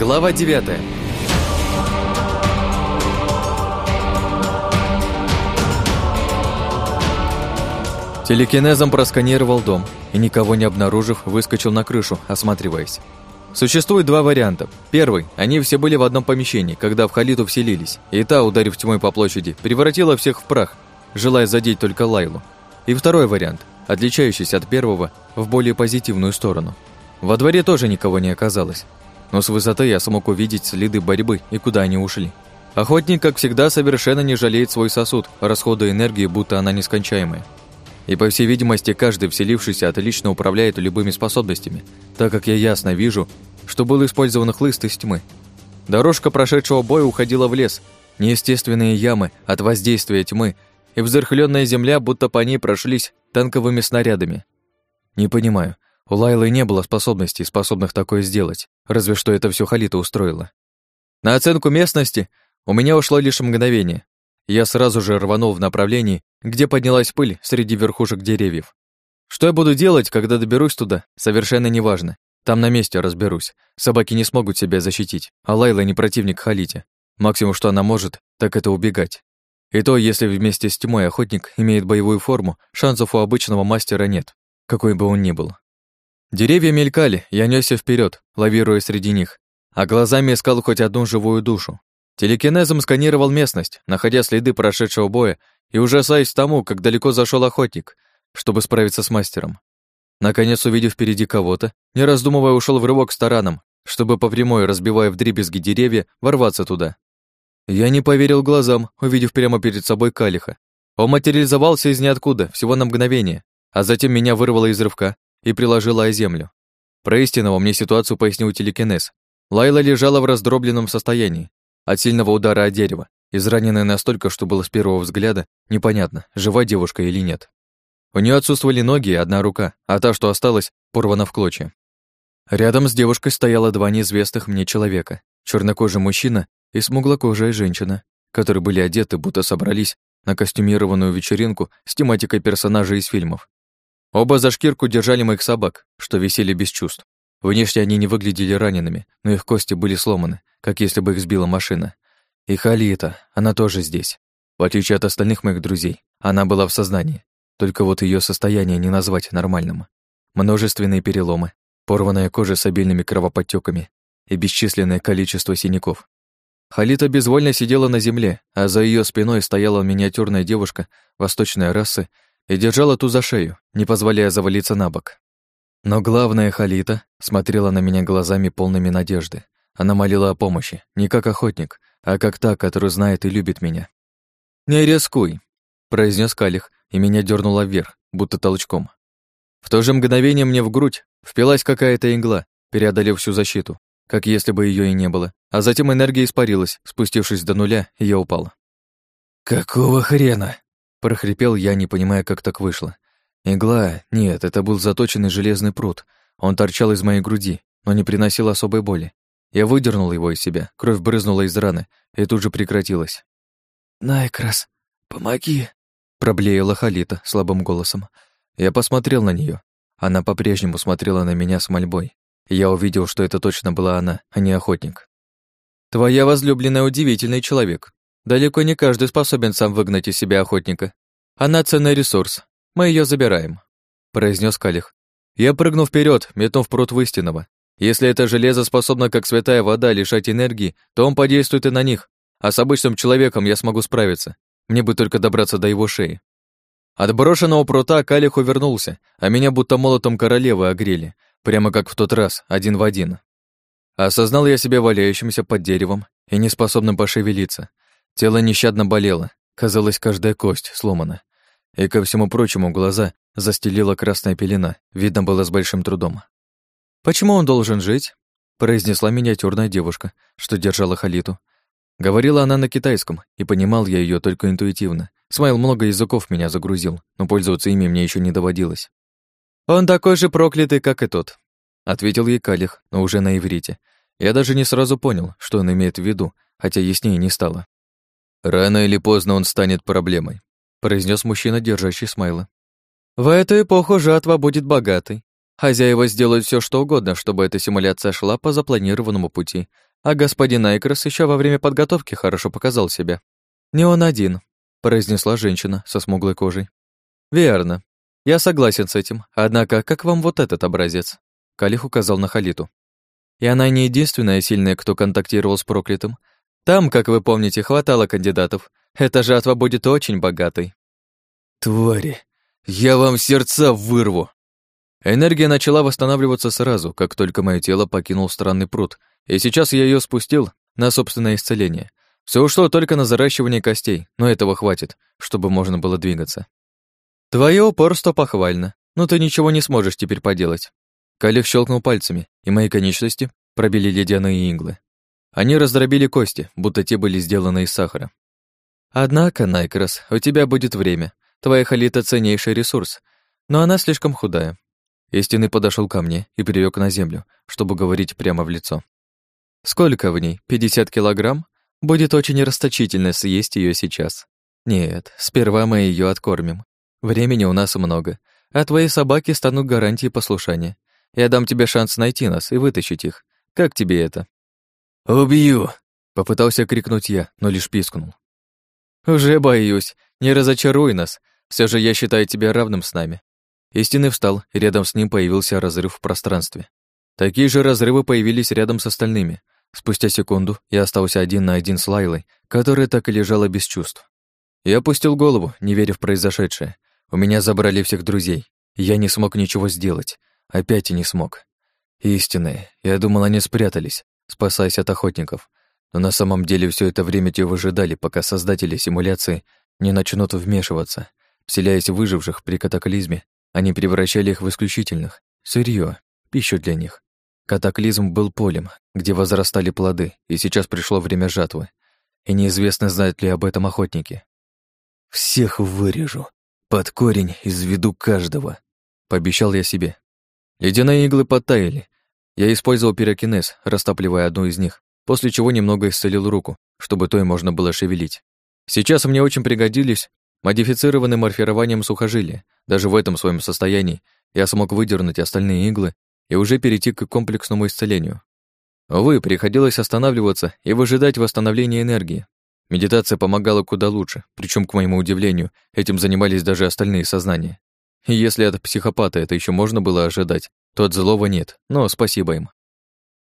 Глава 9 Телекинезом просканировал дом и, никого не обнаружив, выскочил на крышу, осматриваясь. Существует два варианта. Первый. Они все были в одном помещении, когда в Халиту вселились, и та, ударив тьмой по площади, превратила всех в прах, желая задеть только Лайлу. И второй вариант, отличающийся от первого в более позитивную сторону. Во дворе тоже никого не оказалось, но с высоты я смог увидеть следы борьбы и куда они ушли. Охотник, как всегда, совершенно не жалеет свой сосуд, расходуя энергии, будто она нескончаемая. И, по всей видимости, каждый вселившийся отлично управляет любыми способностями, так как я ясно вижу, что был использован хлыст из тьмы. Дорожка прошедшего боя уходила в лес, неестественные ямы от воздействия тьмы, и взрыхленная земля, будто по ней прошлись танковыми снарядами. Не понимаю, у Лайлы не было способностей, способных такое сделать, разве что это все Халита устроило. На оценку местности у меня ушло лишь мгновение. Я сразу же рванул в направлении, где поднялась пыль среди верхушек деревьев. Что я буду делать, когда доберусь туда, совершенно неважно. Там на месте разберусь. Собаки не смогут себя защитить, а Лайла не противник Халите. Максимум, что она может, так это убегать. И то, если вместе с тьмой охотник имеет боевую форму, шансов у обычного мастера нет, какой бы он ни был. Деревья мелькали, я нёсся вперед, лавируя среди них, а глазами искал хоть одну живую душу. Телекинезом сканировал местность, находя следы прошедшего боя и ужасаясь тому, как далеко зашел охотник, чтобы справиться с мастером. Наконец, увидев впереди кого-то, не раздумывая, ушел в рывок с тараном, чтобы по прямой, разбивая вдребезги деревья, ворваться туда. Я не поверил глазам, увидев прямо перед собой Калиха. Он материализовался из ниоткуда, всего на мгновение, а затем меня вырвало из рывка, и приложила о землю. Про истинного мне ситуацию пояснил телекинез. Лайла лежала в раздробленном состоянии от сильного удара о дерево, израненная настолько, что было с первого взгляда непонятно, жива девушка или нет. У нее отсутствовали ноги и одна рука, а та, что осталась, порвана в клочья. Рядом с девушкой стояло два неизвестных мне человека, чернокожий мужчина и смуглокожая женщина, которые были одеты, будто собрались на костюмированную вечеринку с тематикой персонажей из фильмов. Оба за шкирку держали моих собак, что висели без чувств. Внешне они не выглядели ранеными, но их кости были сломаны, как если бы их сбила машина. И Халита, она тоже здесь. В отличие от остальных моих друзей, она была в сознании. Только вот ее состояние не назвать нормальным. Множественные переломы, порванная кожа с обильными кровоподтеками и бесчисленное количество синяков. Халита безвольно сидела на земле, а за ее спиной стояла миниатюрная девушка восточной расы и держала ту за шею, не позволяя завалиться на бок. Но главная Халита смотрела на меня глазами полными надежды. Она молила о помощи, не как охотник, а как та, которая знает и любит меня. «Не рискуй», — произнес Калих, и меня дернуло вверх, будто толчком. В то же мгновение мне в грудь впилась какая-то игла, преодолев всю защиту, как если бы ее и не было, а затем энергия испарилась, спустившись до нуля, и я упал. «Какого хрена?» Прохрипел я, не понимая, как так вышло. Игла, нет, это был заточенный железный пруд. Он торчал из моей груди, но не приносил особой боли. Я выдернул его из себя, кровь брызнула из раны и тут же прекратилась. «Найкрас, помоги!» проблеяла Халита слабым голосом. Я посмотрел на нее. Она по-прежнему смотрела на меня с мольбой. Я увидел, что это точно была она, а не охотник. «Твоя возлюбленная удивительный человек», Далеко не каждый способен сам выгнать из себя охотника. Она ценный ресурс. Мы ее забираем», — произнес Калих. Я прыгнул вперед, метнув пруд в истинного. Если это железо способно, как святая вода, лишать энергии, то он подействует и на них. А с обычным человеком я смогу справиться. Мне бы только добраться до его шеи. От брошенного прута Калих увернулся, а меня будто молотом королевы огрели, прямо как в тот раз, один в один. Осознал я себя валяющимся под деревом и неспособным пошевелиться. Тело нещадно болело, казалось, каждая кость сломана. И, ко всему прочему, глаза застелила красная пелена, видно было с большим трудом. «Почему он должен жить?» произнесла миниатюрная девушка, что держала Халиту. Говорила она на китайском, и понимал я ее только интуитивно. Смайл много языков меня загрузил, но пользоваться ими мне еще не доводилось. «Он такой же проклятый, как и тот», — ответил ей Калих, но уже на иврите. Я даже не сразу понял, что он имеет в виду, хотя яснее не стало. «Рано или поздно он станет проблемой», произнес мужчина, держащий Смайла. «В эту эпоху жатва будет богатой. Хозяева сделают все, что угодно, чтобы эта симуляция шла по запланированному пути. А господин Айкрос еще во время подготовки хорошо показал себя. Не он один, произнесла женщина со смуглой кожей. Верно. Я согласен с этим. Однако, как вам вот этот образец? Калих указал на Халиту. И она не единственная сильная, кто контактировал с проклятым. Там, как вы помните, хватало кандидатов. Эта жатва будет очень богатой. Твари, я вам сердца вырву. Энергия начала восстанавливаться сразу, как только мое тело покинул странный пруд, и сейчас я ее спустил на собственное исцеление. Все ушло только на заращивание костей, но этого хватит, чтобы можно было двигаться. Твое упорство похвально, но ты ничего не сможешь теперь поделать. Калих щелкнул пальцами, и мои конечности пробили ледяные иглы. Они раздробили кости, будто те были сделаны из сахара. Однако, Найкрос, у тебя будет время. Твоя халита — ценнейший ресурс, но она слишком худая. Истинный подошел ко мне и перелег на землю, чтобы говорить прямо в лицо. Сколько в ней? 50 килограмм? Будет очень расточительно съесть ее сейчас. Нет, сперва мы ее откормим. Времени у нас много, а твои собаки станут гарантией послушания. Я дам тебе шанс найти нас и вытащить их. Как тебе это? «Убью!» — попытался крикнуть я, но лишь пискнул. «Уже боюсь. Не разочаруй нас. Все же я считаю тебя равным с нами». Истинный встал, и рядом с ним появился разрыв в пространстве. Такие же разрывы появились рядом с остальными. Спустя секунду я остался один на один с Лайлой, которая так и лежала без чувств. Я опустил голову, не веря в произошедшее. У меня забрали всех друзей. Я не смог ничего сделать. Опять и не смог. Истинные. Я думал, они спрятались, спасаясь от охотников. Но на самом деле все это время те выжидали, пока создатели симуляции не начнут вмешиваться. Вселяясь в выживших при катаклизме, они превращали их в исключительных. Сырье, пищу для них. Катаклизм был полем, где возрастали плоды, и сейчас пришло время жатвы. И неизвестно, знают ли об этом охотники. «Всех вырежу. Под корень изведу каждого», — пообещал я себе. Ледяные иглы подтаяли. Я использовал пирокинез, растапливая одну из них, после чего немного исцелил руку, чтобы той можно было шевелить. Сейчас мне очень пригодились модифицированные морфированием сухожилия. Даже в этом своем состоянии я смог выдернуть остальные иглы и уже перейти к комплексному исцелению. Увы, приходилось останавливаться и выжидать восстановления энергии. Медитация помогала куда лучше, причем, к моему удивлению, этим занимались даже остальные сознания. И если от психопата это еще можно было ожидать, то от злого нет, но спасибо им.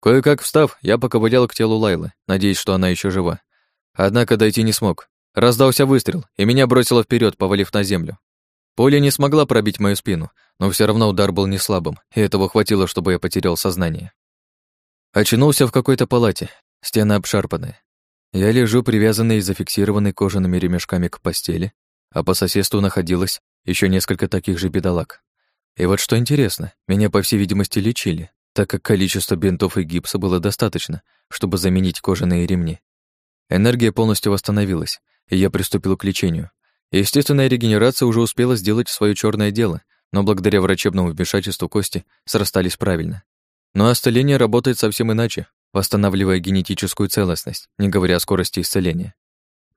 Кое-как встав, я поковылял к телу Лайлы, надеясь, что она еще жива. Однако дойти не смог. Раздался выстрел, и меня бросило вперед, повалив на землю. Пуля не смогла пробить мою спину, но все равно удар был не слабым, и этого хватило, чтобы я потерял сознание. Очнулся в какой-то палате, стены обшарпанные. Я лежу привязанный и зафиксированный кожаными ремешками к постели, а по соседству находилось еще несколько таких же бедолаг. И вот что интересно, меня, по всей видимости, лечили, так как количество бинтов и гипса было достаточно, чтобы заменить кожаные ремни. Энергия полностью восстановилась, и я приступил к лечению. Естественная регенерация уже успела сделать свое черное дело, но благодаря врачебному вмешательству кости срастались правильно. Но остыление работает совсем иначе, восстанавливая генетическую целостность, не говоря о скорости исцеления.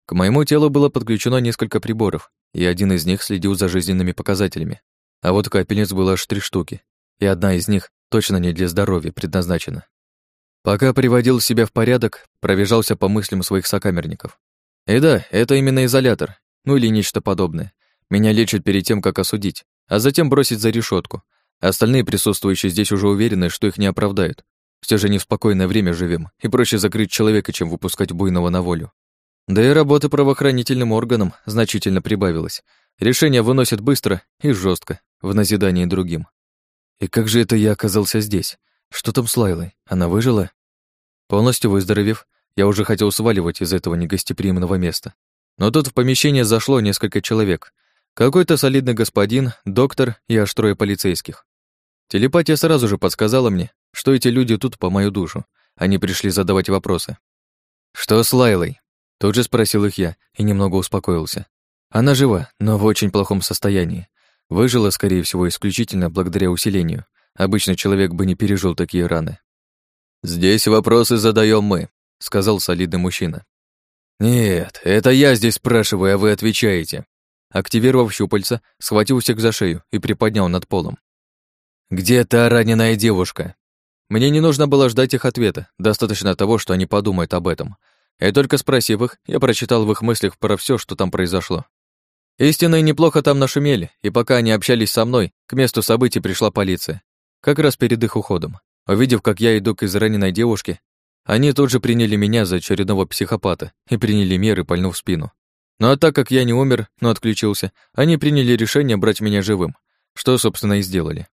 К моему телу было подключено несколько приборов, и один из них следил за жизненными показателями. А вот капельниц было аж три штуки, и одна из них точно не для здоровья предназначена. Пока приводил себя в порядок, пробежался по мыслям своих сокамерников. И да, это именно изолятор, ну или нечто подобное. Меня лечат перед тем, как осудить, а затем бросить за решетку. Остальные присутствующие здесь уже уверены, что их не оправдают. Все же не в спокойное время живем, и проще закрыть человека, чем выпускать буйного на волю. Да и работы правоохранительным органам значительно прибавилось. Решения выносят быстро и жестко, в назидании другим. И как же это я оказался здесь? Что там с Лайлой? Она выжила? Полностью выздоровев, я уже хотел сваливать из этого негостеприимного места. Но тут в помещение зашло несколько человек. Какой-то солидный господин, доктор и аж трое полицейских. Телепатия сразу же подсказала мне, что эти люди тут по мою душу. Они пришли задавать вопросы. «Что с Лайлой?» Тут же спросил их я и немного успокоился. Она жива, но в очень плохом состоянии. Выжила, скорее всего, исключительно благодаря усилению. Обычно человек бы не пережил такие раны. «Здесь вопросы задаем мы», — сказал солидный мужчина. «Нет, это я здесь спрашиваю, а вы отвечаете». Активировав щупальца, схватил всех за шею и приподнял над полом. «Где та раненая девушка?» Мне не нужно было ждать их ответа, достаточно того, что они подумают об этом. И только спросив их, я прочитал в их мыслях про все, что там произошло. Истинно и неплохо там нашумели, и пока они общались со мной, к месту событий пришла полиция. Как раз перед их уходом. Увидев, как я иду к израненной девушке, они тут же приняли меня за очередного психопата и приняли меры, пальнув спину. Ну а так как я не умер, но отключился, они приняли решение брать меня живым, что, собственно, и сделали.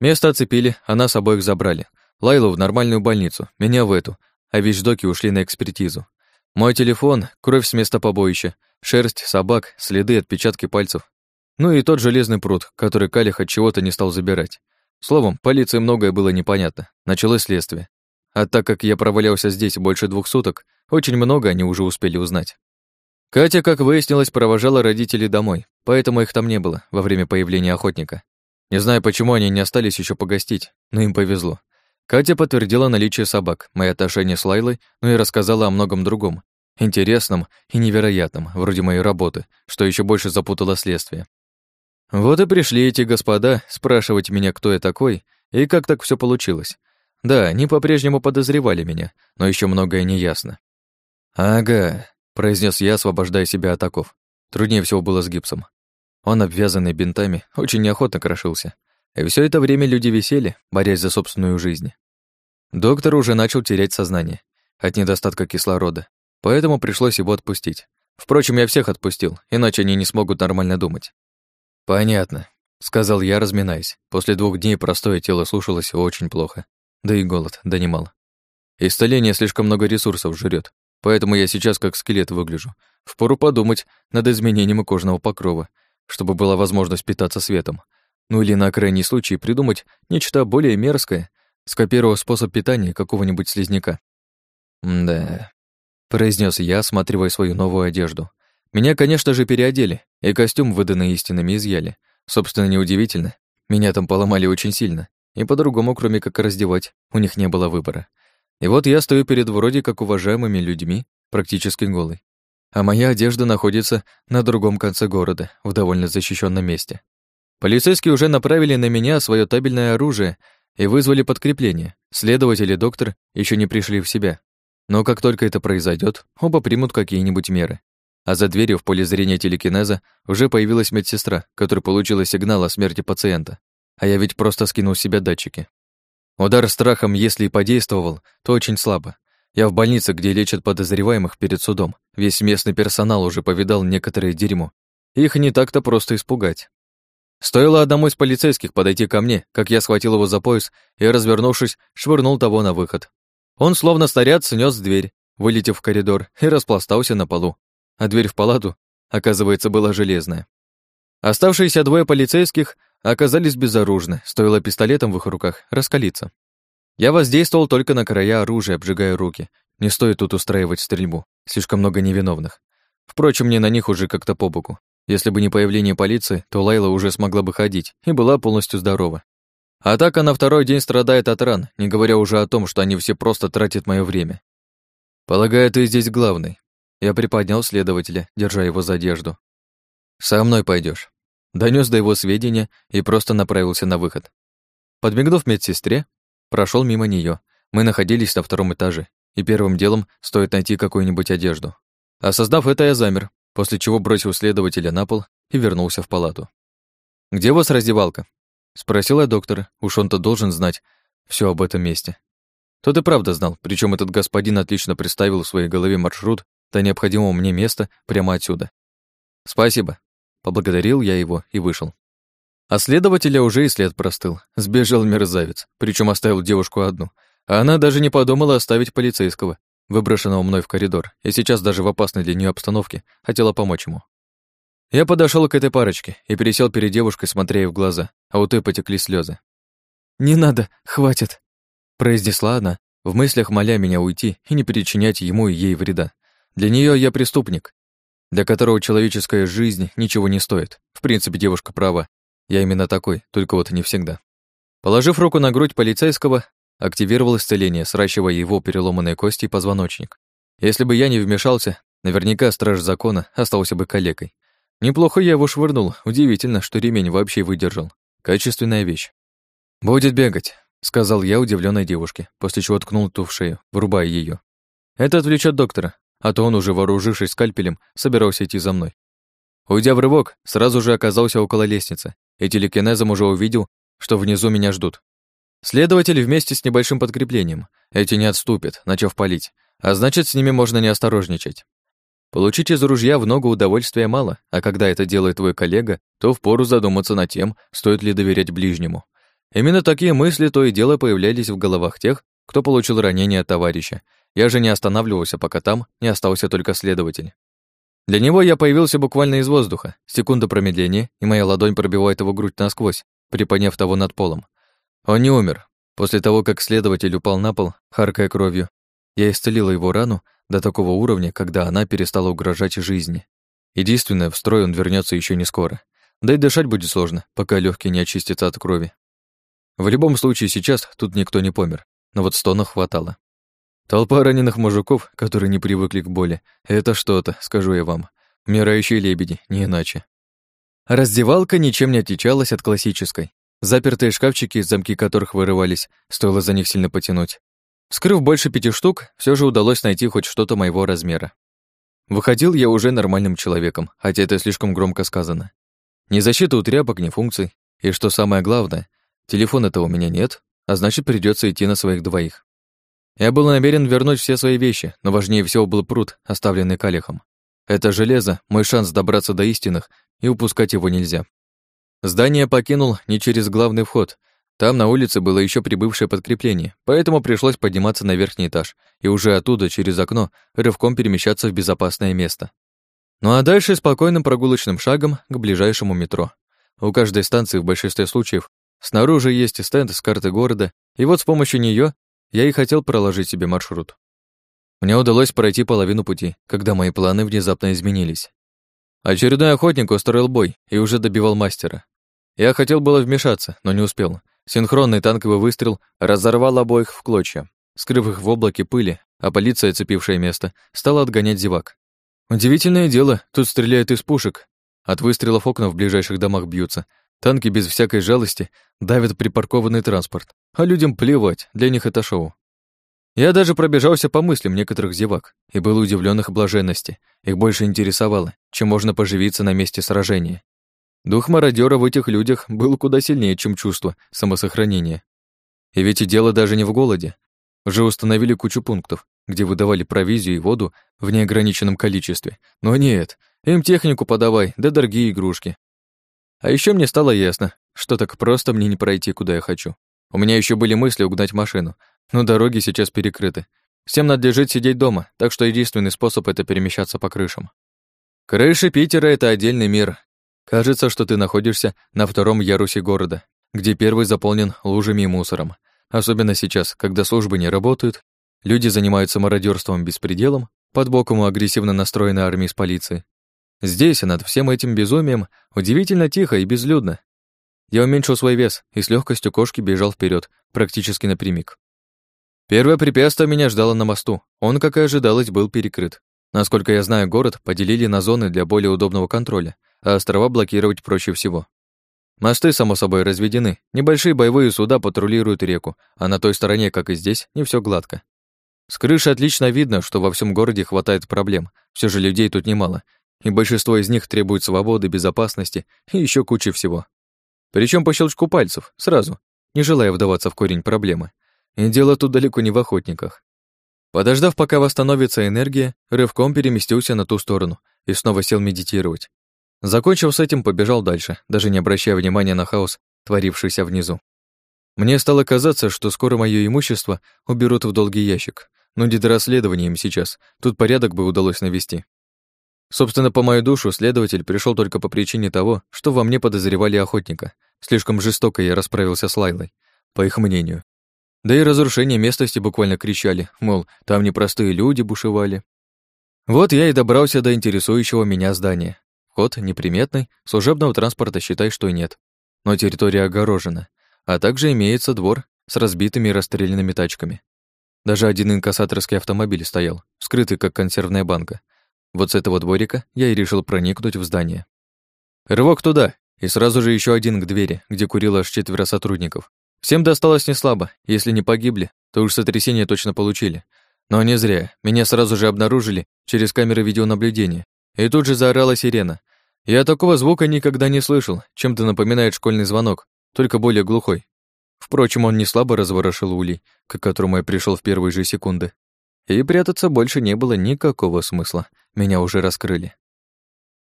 Место оцепили, а нас обоих забрали. Лайлу в нормальную больницу, меня в эту, а вещдоки ушли на экспертизу. Мой телефон, кровь с места побоища, шерсть, собак, следы, отпечатки пальцев. Ну и тот железный пруд, который Калих от чего-то не стал забирать. Словом, полиции многое было непонятно. Началось следствие. А так как я провалялся здесь больше двух суток, очень много они уже успели узнать. Катя, как выяснилось, провожала родителей домой, поэтому их там не было во время появления охотника. Не знаю, почему они не остались еще погостить, но им повезло. Катя подтвердила наличие собак, мои отношения с Лайлой, ну и рассказала о многом другом, интересном и невероятном, вроде моей работы, что еще больше запутало следствие. Вот и пришли эти господа спрашивать меня, кто я такой и как так все получилось. Да, они по-прежнему подозревали меня, но еще многое не ясно. «Ага», — произнес я, освобождая себя от оков. Труднее всего было с гипсом. Он, обвязанный бинтами, очень неохотно крошился. И все это время люди висели, борясь за собственную жизнь. Доктор уже начал терять сознание от недостатка кислорода, поэтому пришлось его отпустить. Впрочем, я всех отпустил, иначе они не смогут нормально думать. «Понятно», — сказал я, разминаясь. После двух дней простое тело слушалось очень плохо. Да и голод донимал. Исцеление слишком много ресурсов жрет, поэтому я сейчас как скелет выгляжу. Впору подумать над изменением кожного покрова, чтобы была возможность питаться светом. Ну или на крайний случай придумать нечто более мерзкое, скопировав способ питания какого-нибудь слизняка. «Да», — произнес я, осматривая свою новую одежду. Меня, конечно же, переодели, и костюм, выданный истинами, изъяли. Собственно, неудивительно. Меня там поломали очень сильно, и по-другому, кроме как раздевать, у них не было выбора. И вот я стою перед вроде как уважаемыми людьми, практически голый. А моя одежда находится на другом конце города, в довольно защищенном месте. Полицейские уже направили на меня свое табельное оружие и вызвали подкрепление. Следователь и доктор еще не пришли в себя. Но как только это произойдет, оба примут какие-нибудь меры. А за дверью в поле зрения телекинеза уже появилась медсестра, которая получила сигнал о смерти пациента. А я ведь просто скинул с себя датчики. Удар страхом, если и подействовал, то очень слабо. Я в больнице, где лечат подозреваемых перед судом. Весь местный персонал уже повидал некоторые дерьмо. Их не так-то просто испугать. Стоило одному из полицейских подойти ко мне, как я схватил его за пояс и, развернувшись, швырнул того на выход. Он словно снаряд снес дверь, вылетев в коридор, и распластался на полу. А дверь в палату, оказывается, была железная. Оставшиеся двое полицейских оказались безоружны, стоило пистолетом в их руках раскалиться. Я воздействовал только на края оружия, обжигая руки. Не стоит тут устраивать стрельбу, слишком много невиновных. Впрочем, мне на них уже как-то по боку. Если бы не появление полиции, то Лайла уже смогла бы ходить и была полностью здорова. А так она второй день страдает от ран, не говоря уже о том, что они все просто тратят мое время. Полагаю, ты здесь главный. Я приподнял следователя, держа его за одежду. Со мной пойдешь. Донес до его сведения и просто направился на выход. Подмигнув медсестре, прошел мимо нее. Мы находились на втором этаже, и первым делом стоит найти какую-нибудь одежду. Осознав это, я замер, после чего бросил следователя на пол и вернулся в палату. «Где у вас раздевалка?» — спросил я доктора, уж он-то должен знать все об этом месте. Тот и правда знал, причем этот господин отлично представил в своей голове маршрут до необходимого мне места прямо отсюда. «Спасибо», — поблагодарил я его и вышел. А следователя уже и след простыл. Сбежал мерзавец, причем оставил девушку одну. А она даже не подумала оставить полицейского, выброшенного мной в коридор, и сейчас даже в опасной для нее обстановке хотела помочь ему. Я подошел к этой парочке и пересел перед девушкой, смотря ей в глаза, а у той потекли слезы. «Не надо, хватит», — произнесла она, в мыслях моля меня уйти и не причинять ему и ей вреда. Для нее я преступник, для которого человеческая жизнь ничего не стоит. В принципе, девушка права. Я именно такой, только вот не всегда. Положив руку на грудь полицейского, активировал исцеление, сращивая его переломанные кости и позвоночник. Если бы я не вмешался, наверняка страж закона остался бы калекой. Неплохо я его швырнул, удивительно, что ремень вообще выдержал. Качественная вещь. «Будет бегать», — сказал я удивленной девушке, после чего ткнул ту в шею, врубая ее. Это отвлечет доктора, а то он уже вооружившись скальпелем, собирался идти за мной. Уйдя в рывок, сразу же оказался около лестницы и телекинезом уже увидел, что внизу меня ждут. Следователи вместе с небольшим подкреплением. Эти не отступят, начав палить, а значит, с ними можно не осторожничать. Получить из ружья в ногу удовольствия мало, а когда это делает твой коллега, то впору задуматься над тем, стоит ли доверять ближнему. Именно такие мысли то и дело появлялись в головах тех, кто получил ранение от товарища. Я же не останавливался, пока там не остался только следователь. Для него я появился буквально из воздуха. Секунда промедления, и моя ладонь пробивает его грудь насквозь, приподняв того над полом. Он не умер. После того, как следователь упал на пол, харкая кровью, я исцелила его рану до такого уровня, когда она перестала угрожать жизни. Единственное, в строй он вернется еще не скоро. Да и дышать будет сложно, пока легкие не очистятся от крови. В любом случае, сейчас тут никто не помер, но вот стонов хватало. Толпа раненых мужиков, которые не привыкли к боли, это что-то, скажу я вам. Умирающие лебеди, не иначе. Раздевалка ничем не отличалась от классической. Запертые шкафчики, замки которых вырывались, стоило за них сильно потянуть. Скрыв больше пяти штук, все же удалось найти хоть что-то моего размера. Выходил я уже нормальным человеком, хотя это слишком громко сказано. Ни защиты у тряпок, ни функций. И что самое главное, Телефона-то у меня нет, а значит, придется идти на своих двоих. Я был намерен вернуть все свои вещи, но важнее всего был пруд, оставленный Калихом. Это железо — мой шанс добраться до истинных, и упускать его нельзя. Здание покинул не через главный вход. Там на улице было еще прибывшее подкрепление, поэтому пришлось подниматься на верхний этаж и уже оттуда, через окно, рывком перемещаться в безопасное место. Ну а дальше спокойным прогулочным шагом к ближайшему метро. У каждой станции в большинстве случаев Снаружи есть стенд с карты города, и вот с помощью нее я и хотел проложить себе маршрут. Мне удалось пройти половину пути, когда мои планы внезапно изменились. Очередной охотник устроил бой и уже добивал мастера. Я хотел было вмешаться, но не успел. Синхронный танковый выстрел разорвал обоих в клочья, скрыв их в облаке пыли, а полиция, цепившая место, стала отгонять зевак. Удивительное дело, тут стреляют из пушек. От выстрелов окна в ближайших домах бьются, Танки без всякой жалости давят припаркованный транспорт, а людям плевать, для них это шоу. Я даже пробежался по мыслям некоторых зевак и был удивлен их блаженности. Их больше интересовало, чем можно поживиться на месте сражения. Дух мародера в этих людях был куда сильнее, чем чувство самосохранения. И ведь и дело даже не в голоде. Уже установили кучу пунктов, где выдавали провизию и воду в неограниченном количестве. Но нет, им технику подавай, да дорогие игрушки. А еще мне стало ясно, что так просто мне не пройти, куда я хочу. У меня еще были мысли угнать машину, но дороги сейчас перекрыты. Всем надлежит сидеть дома, так что единственный способ — это перемещаться по крышам. Крыши Питера — это отдельный мир. Кажется, что ты находишься на втором ярусе города, где первый заполнен лужами и мусором. Особенно сейчас, когда службы не работают, люди занимаются мародерством беспределом, под боком у агрессивно настроенной армии с полицией, Здесь, над всем этим безумием, удивительно тихо и безлюдно. Я уменьшил свой вес и с легкостью кошки бежал вперед, практически напрямик. Первое препятствие меня ждало на мосту. Он, как и ожидалось, был перекрыт. Насколько я знаю, город поделили на зоны для более удобного контроля, а острова блокировать проще всего. Мосты, само собой, разведены. Небольшие боевые суда патрулируют реку, а на той стороне, как и здесь, не все гладко. С крыши отлично видно, что во всем городе хватает проблем. Все же людей тут немало, и большинство из них требует свободы, безопасности и еще кучи всего. Причем по щелчку пальцев, сразу, не желая вдаваться в корень проблемы. И дело тут далеко не в охотниках. Подождав, пока восстановится энергия, рывком переместился на ту сторону и снова сел медитировать. Закончив с этим, побежал дальше, даже не обращая внимания на хаос, творившийся внизу. Мне стало казаться, что скоро мое имущество уберут в долгий ящик, но не до расследования им сейчас, тут порядок бы удалось навести. Собственно, по мою душу следователь пришел только по причине того, что во мне подозревали охотника. Слишком жестоко я расправился с Лайлой, по их мнению. Да и разрушение местности буквально кричали, мол, там непростые люди бушевали. Вот я и добрался до интересующего меня здания. Вход неприметный, служебного транспорта считай, что нет. Но территория огорожена, а также имеется двор с разбитыми и расстрелянными тачками. Даже один инкассаторский автомобиль стоял, скрытый как консервная банка, вот с этого дворика я и решил проникнуть в здание. Рывок туда, и сразу же еще один к двери, где курило аж четверо сотрудников. Всем досталось не слабо, если не погибли, то уж сотрясение точно получили. Но не зря, меня сразу же обнаружили через камеры видеонаблюдения, и тут же заорала сирена. Я такого звука никогда не слышал, чем-то напоминает школьный звонок, только более глухой. Впрочем, он не слабо разворошил улей, к которому я пришел в первые же секунды. И прятаться больше не было никакого смысла. Меня уже раскрыли.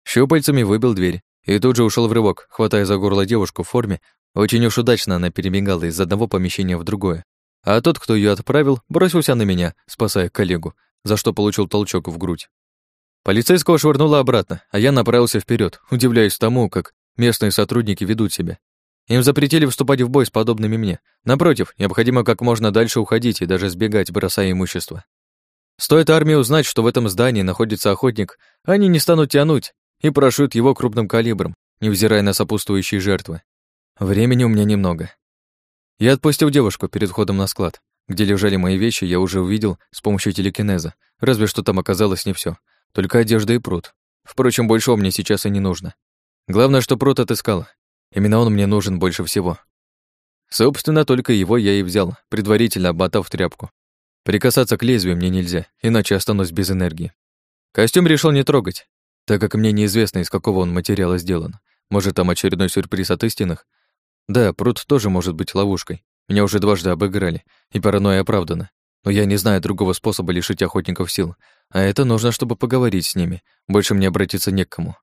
Щупальцами выбил дверь и тут же ушел в рывок, хватая за горло девушку в форме. Очень уж удачно она перебегала из одного помещения в другое. А тот, кто ее отправил, бросился на меня, спасая коллегу, за что получил толчок в грудь. Полицейского швырнуло обратно, а я направился вперед, удивляясь тому, как местные сотрудники ведут себя. Им запретили вступать в бой с подобными мне. Напротив, необходимо как можно дальше уходить и даже сбегать, бросая имущество. Стоит армии узнать, что в этом здании находится охотник, они не станут тянуть и прошут его крупным калибром, невзирая на сопутствующие жертвы. Времени у меня немного. Я отпустил девушку перед входом на склад. Где лежали мои вещи, я уже увидел с помощью телекинеза, разве что там оказалось не все, только одежда и пруд. Впрочем, большего мне сейчас и не нужно. Главное, что пруд отыскал. Именно он мне нужен больше всего. Собственно, только его я и взял, предварительно обмотав тряпку. Прикасаться к лезвию мне нельзя, иначе останусь без энергии. Костюм решил не трогать, так как мне неизвестно, из какого он материала сделан. Может, там очередной сюрприз от истинных? Да, пруд тоже может быть ловушкой. Меня уже дважды обыграли, и паранойя оправдана. Но я не знаю другого способа лишить охотников сил, а это нужно, чтобы поговорить с ними. Больше мне обратиться не к кому.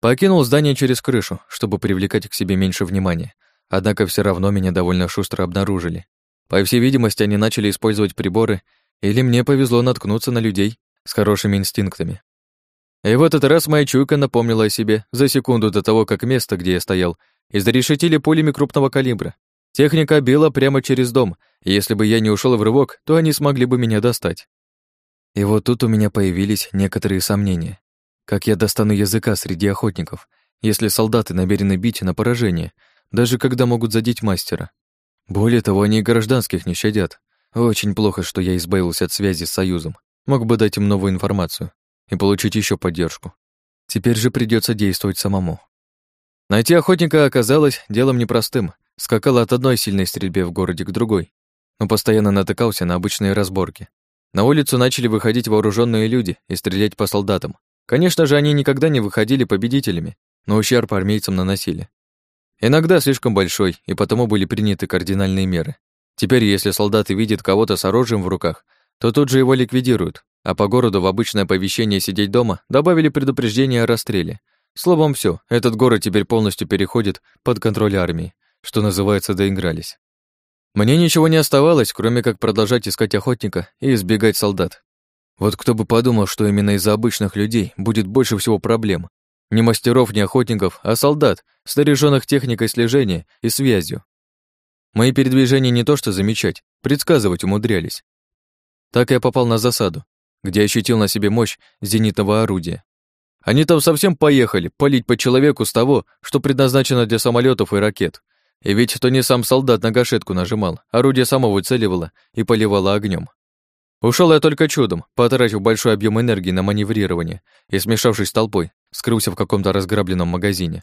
Покинул здание через крышу, чтобы привлекать к себе меньше внимания. Однако все равно меня довольно шустро обнаружили. По всей видимости, они начали использовать приборы, или мне повезло наткнуться на людей с хорошими инстинктами. И в этот раз моя чуйка напомнила о себе за секунду до того, как место, где я стоял, изрешетили пулями крупного калибра. Техника била прямо через дом, и если бы я не ушел в рывок, то они смогли бы меня достать. И вот тут у меня появились некоторые сомнения. Как я достану языка среди охотников, если солдаты намерены бить на поражение, даже когда могут задеть мастера? Более того, они и гражданских не щадят. Очень плохо, что я избавился от связи с Союзом. Мог бы дать им новую информацию и получить еще поддержку. Теперь же придется действовать самому. Найти охотника оказалось делом непростым. Скакал от одной сильной стрельбе в городе к другой, но постоянно натыкался на обычные разборки. На улицу начали выходить вооруженные люди и стрелять по солдатам, Конечно же, они никогда не выходили победителями, но ущерб армейцам наносили. Иногда слишком большой, и потому были приняты кардинальные меры. Теперь, если солдаты видят кого-то с оружием в руках, то тут же его ликвидируют, а по городу в обычное оповещение сидеть дома добавили предупреждение о расстреле. Словом, все, этот город теперь полностью переходит под контроль армии, что называется, доигрались. Мне ничего не оставалось, кроме как продолжать искать охотника и избегать солдат. Вот кто бы подумал, что именно из-за обычных людей будет больше всего проблем. Не мастеров, не охотников, а солдат, снаряженных техникой слежения и связью. Мои передвижения не то что замечать, предсказывать умудрялись. Так я попал на засаду, где ощутил на себе мощь зенитного орудия. Они там совсем поехали, палить по человеку с того, что предназначено для самолетов и ракет. И ведь то не сам солдат на гашетку нажимал, орудие само выцеливало и поливало огнем. Ушел я только чудом, потратив большой объем энергии на маневрирование и, смешавшись с толпой, скрылся в каком-то разграбленном магазине.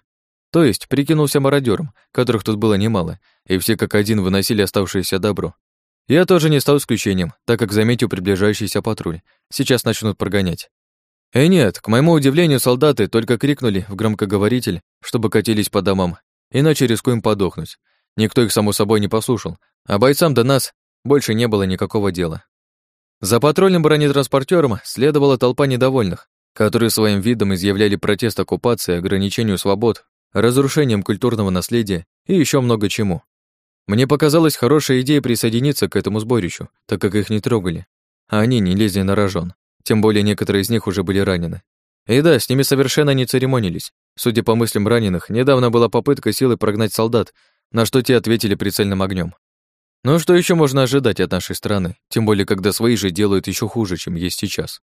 То есть прикинулся мародером, которых тут было немало, и все как один выносили оставшееся добро. Я тоже не стал исключением, так как заметил приближающийся патруль. Сейчас начнут прогонять. И нет, к моему удивлению, солдаты только крикнули в громкоговоритель, чтобы катились по домам, иначе рискуем подохнуть. Никто их, само собой, не послушал, а бойцам до нас больше не было никакого дела. За патрульным бронетранспортером следовала толпа недовольных, которые своим видом изъявляли протест оккупации, ограничению свобод, разрушением культурного наследия и еще много чему. Мне показалась хорошая идея присоединиться к этому сборищу, так как их не трогали, а они не лезли на рожон, тем более некоторые из них уже были ранены. И да, с ними совершенно не церемонились. Судя по мыслям раненых, недавно была попытка силы прогнать солдат, на что те ответили прицельным огнем. Но что еще можно ожидать от нашей страны, тем более когда свои же делают еще хуже, чем есть сейчас?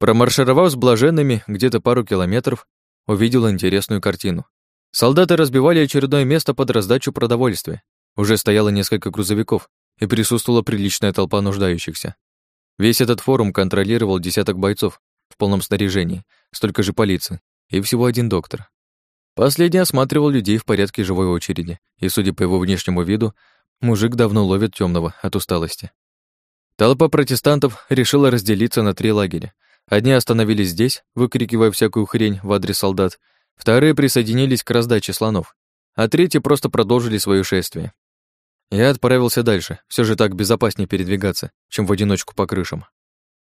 Промаршировав с блаженными где-то пару километров, увидел интересную картину. Солдаты разбивали очередное место под раздачу продовольствия. Уже стояло несколько грузовиков, и присутствовала приличная толпа нуждающихся. Весь этот форум контролировал десяток бойцов в полном снаряжении, столько же полиции, и всего один доктор. Последний осматривал людей в порядке живой очереди, и, судя по его внешнему виду, Мужик давно ловит темного от усталости. Толпа протестантов решила разделиться на три лагеря. Одни остановились здесь, выкрикивая всякую хрень в адрес солдат, вторые присоединились к раздаче слонов, а третьи просто продолжили свое шествие. Я отправился дальше, все же так безопаснее передвигаться, чем в одиночку по крышам.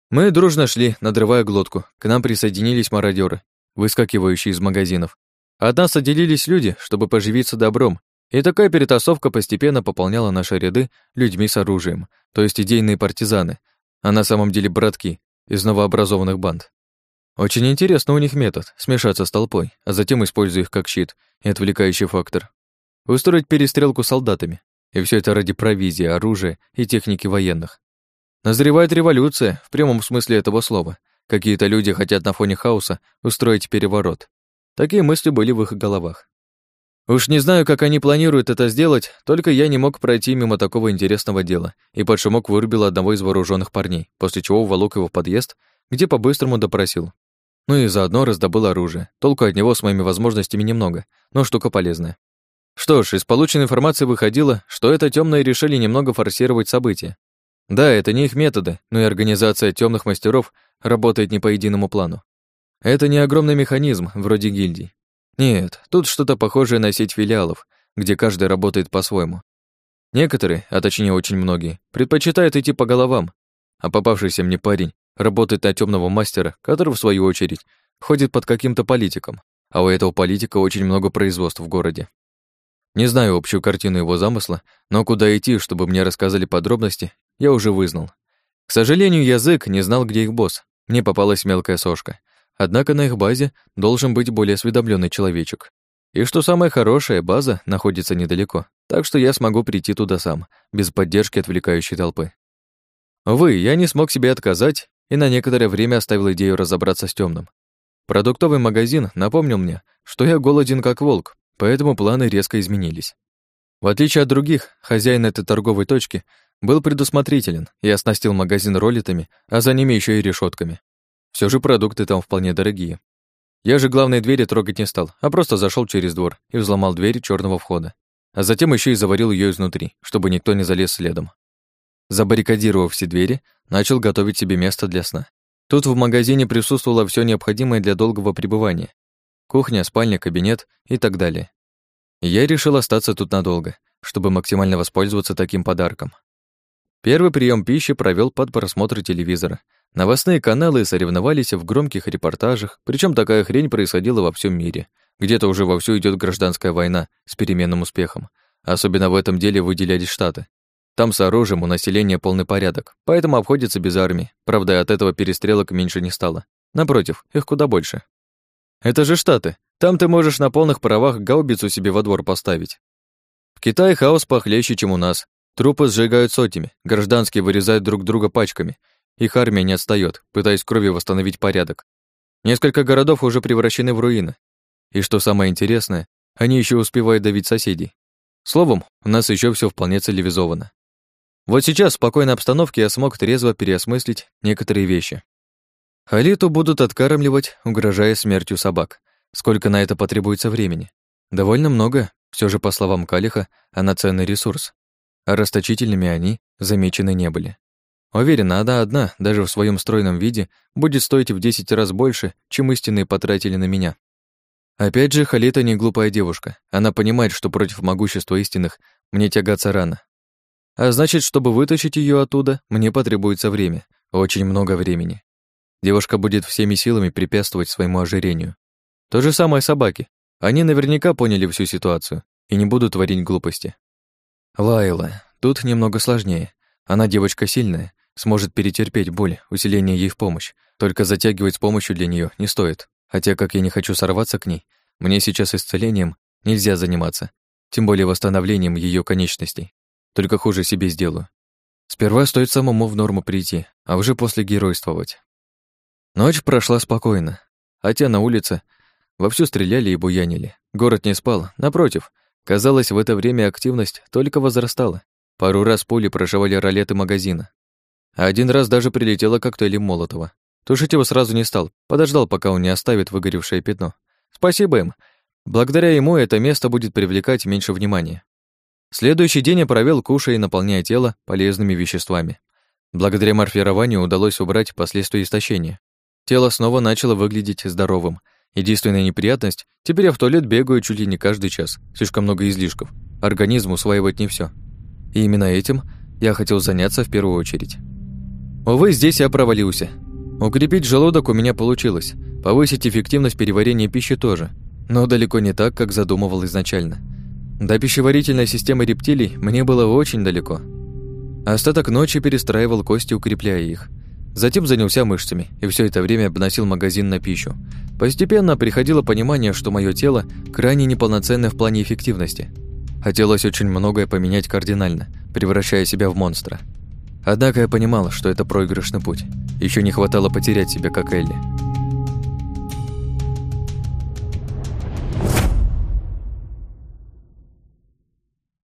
Мы дружно шли, надрывая глотку. К нам присоединились мародеры, выскакивающие из магазинов. От нас отделились люди, чтобы поживиться добром, и такая перетасовка постепенно пополняла наши ряды людьми с оружием, то есть идейные партизаны, а на самом деле братки из новообразованных банд. Очень интересно у них метод — смешаться с толпой, а затем, используя их как щит и отвлекающий фактор, устроить перестрелку с солдатами. И все это ради провизии, оружия и техники военных. Назревает революция, в прямом смысле этого слова. Какие-то люди хотят на фоне хаоса устроить переворот. Такие мысли были в их головах. Уж не знаю, как они планируют это сделать, только я не мог пройти мимо такого интересного дела и под шумок вырубил одного из вооруженных парней, после чего уволок его в подъезд, где по-быстрому допросил. Ну и заодно раздобыл оружие. Толку от него с моими возможностями немного, но штука полезная. Что ж, из полученной информации выходило, что это темные решили немного форсировать события. Да, это не их методы, но и организация темных мастеров работает не по единому плану. Это не огромный механизм, вроде гильдий. Нет, тут что-то похожее на сеть филиалов, где каждый работает по-своему. Некоторые, а точнее очень многие, предпочитают идти по головам, а попавшийся мне парень работает на темного мастера, который, в свою очередь, ходит под каким-то политиком, а у этого политика очень много производств в городе. Не знаю общую картину его замысла, но куда идти, чтобы мне рассказали подробности, я уже вызнал. К сожалению, язык не знал, где их босс. Мне попалась мелкая сошка — Однако на их базе должен быть более осведомленный человечек. И что самое хорошее, база находится недалеко, так что я смогу прийти туда сам, без поддержки отвлекающей толпы. Увы, я не смог себе отказать и на некоторое время оставил идею разобраться с темным. Продуктовый магазин напомнил мне, что я голоден как волк, поэтому планы резко изменились. В отличие от других, хозяин этой торговой точки был предусмотрителен и оснастил магазин роллитами, а за ними еще и решетками. Все же продукты там вполне дорогие. Я же главные двери трогать не стал, а просто зашел через двор и взломал дверь черного входа. А затем еще и заварил ее изнутри, чтобы никто не залез следом. Забаррикадировав все двери, начал готовить себе место для сна. Тут в магазине присутствовало все необходимое для долгого пребывания. Кухня, спальня, кабинет и так далее. я решил остаться тут надолго, чтобы максимально воспользоваться таким подарком. Первый прием пищи провел под просмотр телевизора, Новостные каналы соревновались в громких репортажах, причем такая хрень происходила во всем мире. Где-то уже вовсю идет гражданская война с переменным успехом. Особенно в этом деле выделялись Штаты. Там с оружием у населения полный порядок, поэтому обходится без армии. Правда, от этого перестрелок меньше не стало. Напротив, их куда больше. Это же Штаты. Там ты можешь на полных правах гаубицу себе во двор поставить. В Китае хаос похлеще, чем у нас. Трупы сжигают сотнями, гражданские вырезают друг друга пачками – их армия не отстает, пытаясь кровью восстановить порядок. Несколько городов уже превращены в руины. И что самое интересное, они еще успевают давить соседей. Словом, у нас еще все вполне цивилизовано. Вот сейчас в спокойной обстановке я смог трезво переосмыслить некоторые вещи. Халиту будут откармливать, угрожая смертью собак. Сколько на это потребуется времени? Довольно много, все же, по словам Калиха, она ценный ресурс. А расточительными они замечены не были. Уверен, она одна, даже в своем стройном виде, будет стоить в 10 раз больше, чем истинные потратили на меня. Опять же, Халита не глупая девушка. Она понимает, что против могущества истинных мне тягаться рано. А значит, чтобы вытащить ее оттуда, мне потребуется время, очень много времени. Девушка будет всеми силами препятствовать своему ожирению. То же самое собаки. Они наверняка поняли всю ситуацию и не будут творить глупости. Лайла. Тут немного сложнее. Она девочка сильная, сможет перетерпеть боль, усиление ей в помощь. Только затягивать с помощью для нее не стоит. Хотя, как я не хочу сорваться к ней, мне сейчас исцелением нельзя заниматься, тем более восстановлением ее конечностей. Только хуже себе сделаю. Сперва стоит самому в норму прийти, а уже после геройствовать. Ночь прошла спокойно, хотя на улице вовсю стреляли и буянили. Город не спал, напротив, казалось, в это время активность только возрастала. Пару раз пули прошивали ролеты магазина, а один раз даже прилетело коктейлем Молотова. Тушить его сразу не стал, подождал, пока он не оставит выгоревшее пятно. Спасибо им. Благодаря ему это место будет привлекать меньше внимания. Следующий день я провел, кушая и наполняя тело полезными веществами. Благодаря морфированию удалось убрать последствия истощения. Тело снова начало выглядеть здоровым. Единственная неприятность — теперь я в туалет бегаю чуть ли не каждый час. Слишком много излишков. Организм усваивает не все. И именно этим я хотел заняться в первую очередь. Увы, здесь я провалился. Укрепить желудок у меня получилось. Повысить эффективность переварения пищи тоже. Но далеко не так, как задумывал изначально. До пищеварительной системы рептилий мне было очень далеко. Остаток ночи перестраивал кости, укрепляя их. Затем занялся мышцами и все это время обносил магазин на пищу. Постепенно приходило понимание, что мое тело крайне неполноценное в плане эффективности. Хотелось очень многое поменять кардинально, превращая себя в монстра. Однако я понимал, что это проигрышный путь. Еще не хватало потерять себя, как Элли.